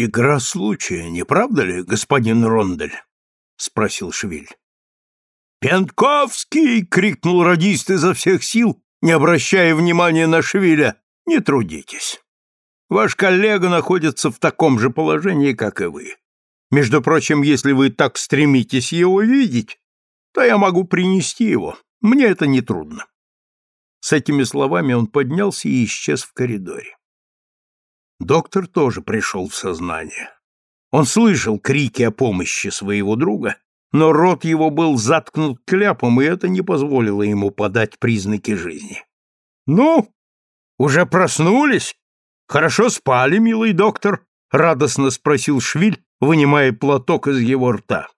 Игра случая, не правда ли, господин Рондель? спросил Швиль. «Пентковский!» — крикнул радист изо всех сил, не обращая внимания на Швиля. «Не трудитесь. Ваш коллега находится в таком же положении, как и вы. Между прочим, если вы так стремитесь его видеть, то я могу принести его. Мне это не трудно. С этими словами он поднялся и исчез в коридоре. Доктор тоже пришел в сознание. Он слышал крики о помощи своего друга, но рот его был заткнут кляпом, и это не позволило ему подать признаки жизни. «Ну, уже проснулись? Хорошо спали, милый доктор?» — радостно спросил Швиль, вынимая платок из его рта.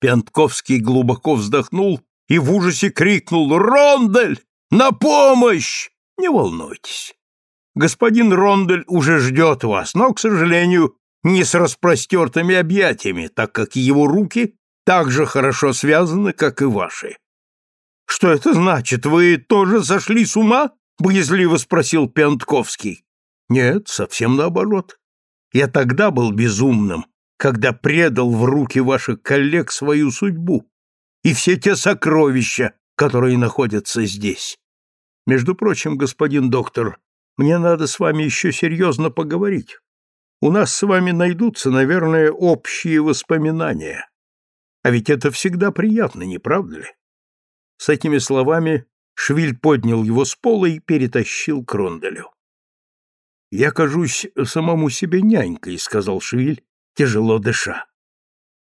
Пентковский глубоко вздохнул и в ужасе крикнул «Рондель! На помощь!» «Не волнуйтесь. Господин Рондель уже ждет вас, но, к сожалению, не с распростертыми объятиями, так как его руки так же хорошо связаны, как и ваши. «Что это значит? Вы тоже сошли с ума?» — боязливо спросил Пентковский. «Нет, совсем наоборот. Я тогда был безумным, когда предал в руки ваших коллег свою судьбу и все те сокровища, которые находятся здесь. Между прочим, господин доктор, мне надо с вами еще серьезно поговорить. У нас с вами найдутся, наверное, общие воспоминания. А ведь это всегда приятно, не правда ли? С этими словами Швиль поднял его с пола и перетащил к Ронделю. «Я кажусь самому себе нянькой», — сказал Швиль, тяжело дыша.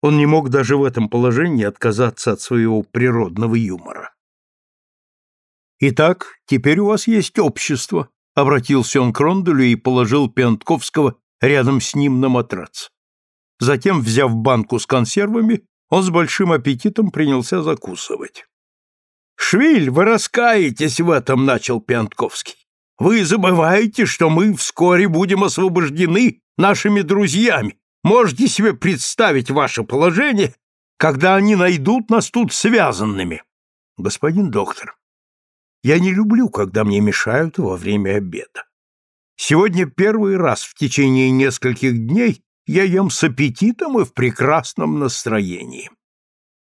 Он не мог даже в этом положении отказаться от своего природного юмора. «Итак, теперь у вас есть общество», — обратился он к Ронделю и положил Пентковского рядом с ним на матрац. Затем, взяв банку с консервами, он с большим аппетитом принялся закусывать. «Швиль, вы раскаетесь в этом», — начал Пентковский. «Вы забываете, что мы вскоре будем освобождены нашими друзьями. Можете себе представить ваше положение, когда они найдут нас тут связанными?» «Господин доктор, я не люблю, когда мне мешают во время обеда. Сегодня первый раз в течение нескольких дней я ем с аппетитом и в прекрасном настроении.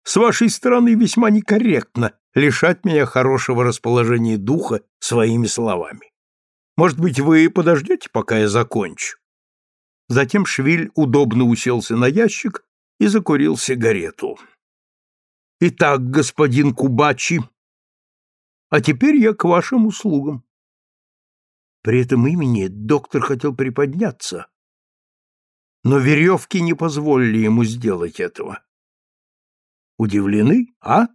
С вашей стороны весьма некорректно лишать меня хорошего расположения духа своими словами. Может быть, вы подождете, пока я закончу?» Затем Швиль удобно уселся на ящик и закурил сигарету. «Итак, господин Кубачи, а теперь я к вашим услугам. При этом имени доктор хотел приподняться, но веревки не позволили ему сделать этого. Удивлены, а?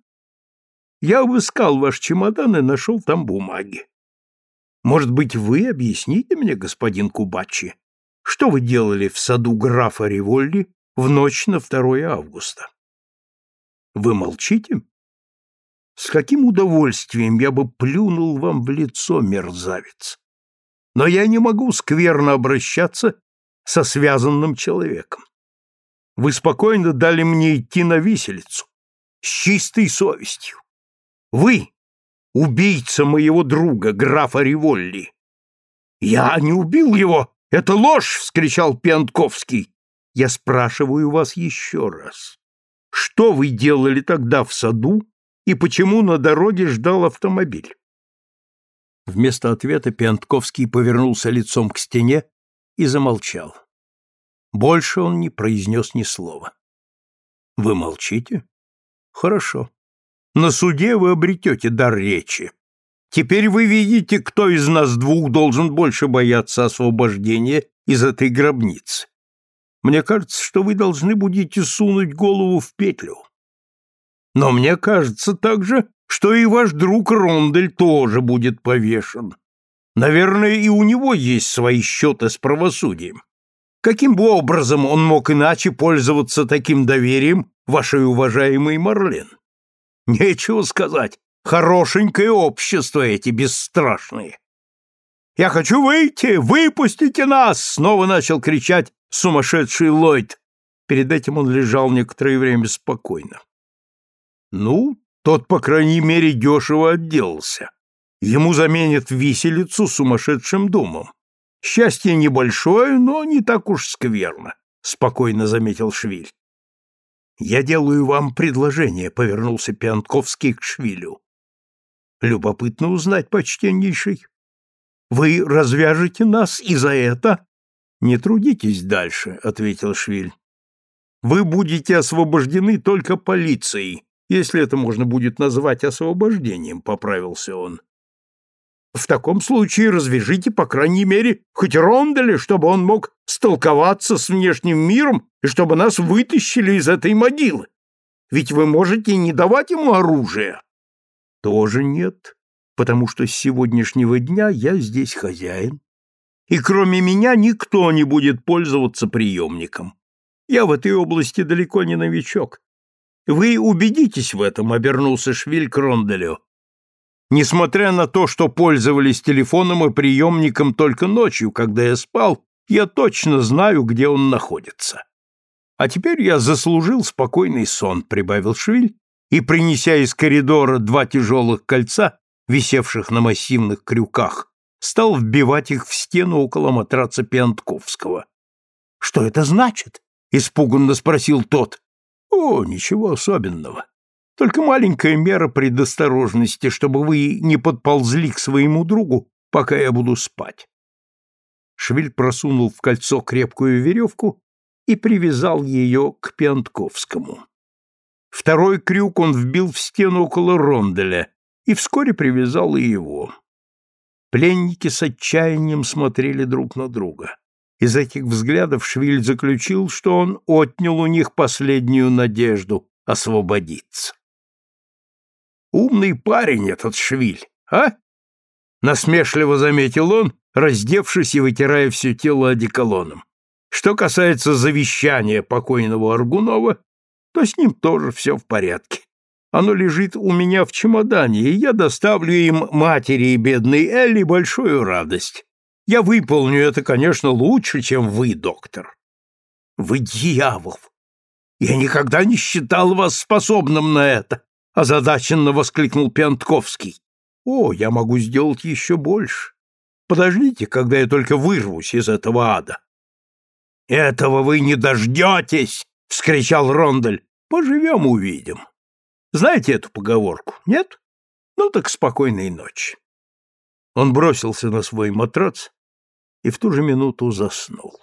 Я обыскал ваш чемодан и нашел там бумаги. Может быть, вы объясните мне, господин Кубачи, что вы делали в саду графа Риволли в ночь на 2 августа? Вы молчите? С каким удовольствием я бы плюнул вам в лицо, мерзавец! Но я не могу скверно обращаться со связанным человеком. Вы спокойно дали мне идти на виселицу, с чистой совестью. Вы — убийца моего друга, графа Риволли. Я не убил его! Это ложь! — вскричал Пиантковский. Я спрашиваю вас еще раз. Что вы делали тогда в саду и почему на дороге ждал автомобиль? Вместо ответа Пентковский повернулся лицом к стене и замолчал. Больше он не произнес ни слова. Вы молчите? Хорошо. На суде вы обретете дар речи. Теперь вы видите, кто из нас двух должен больше бояться освобождения из этой гробницы. Мне кажется, что вы должны будете сунуть голову в петлю. Но мне кажется также, что и ваш друг Рондель тоже будет повешен. Наверное, и у него есть свои счеты с правосудием. Каким бы образом он мог иначе пользоваться таким доверием вашей уважаемой Марлен? Нечего сказать, хорошенькое общество эти бесстрашные. «Я хочу выйти! Выпустите нас!» — снова начал кричать сумасшедший Ллойд. Перед этим он лежал некоторое время спокойно. Ну, тот, по крайней мере, дешево отделался. Ему заменят виселицу сумасшедшим домом. Счастье небольшое, но не так уж скверно, спокойно заметил Швиль. Я делаю вам предложение, повернулся Пиантковский к Швилю. Любопытно узнать, почтеннейший. Вы развяжете нас и за это? Не трудитесь дальше, ответил Швиль. Вы будете освобождены только полицией, если это можно будет назвать освобождением, поправился он. В таком случае развяжите, по крайней мере, хоть Ронделя, чтобы он мог столковаться с внешним миром и чтобы нас вытащили из этой могилы. Ведь вы можете не давать ему оружие. Тоже нет, потому что с сегодняшнего дня я здесь хозяин. И кроме меня никто не будет пользоваться приемником. Я в этой области далеко не новичок. Вы убедитесь в этом, обернулся Швиль к Ронделю. Несмотря на то, что пользовались телефоном и приемником только ночью, когда я спал, я точно знаю, где он находится. А теперь я заслужил спокойный сон, прибавил Швиль, и, принеся из коридора два тяжелых кольца, висевших на массивных крюках, стал вбивать их в стену около матраца Пиантковского. — Что это значит? — испуганно спросил тот. — О, ничего особенного. Только маленькая мера предосторожности, чтобы вы не подползли к своему другу, пока я буду спать. Швиль просунул в кольцо крепкую веревку и привязал ее к Пиантковскому. Второй крюк он вбил в стену около ронделя и вскоре привязал и его. Пленники с отчаянием смотрели друг на друга. Из этих взглядов Швиль заключил, что он отнял у них последнюю надежду освободиться. Умный парень этот Швиль, а? Насмешливо заметил он, раздевшись и вытирая все тело одеколоном. Что касается завещания покойного Аргунова, то с ним тоже все в порядке. Оно лежит у меня в чемодане, и я доставлю им матери и бедной Элли большую радость. Я выполню это, конечно, лучше, чем вы, доктор. Вы дьявол! Я никогда не считал вас способным на это озадаченно воскликнул Пентковский. О, я могу сделать еще больше. Подождите, когда я только вырвусь из этого ада. Этого вы не дождетесь, вскричал Рондель. Поживем, увидим. Знаете эту поговорку, нет? Ну так спокойной ночи. Он бросился на свой матрац и в ту же минуту заснул.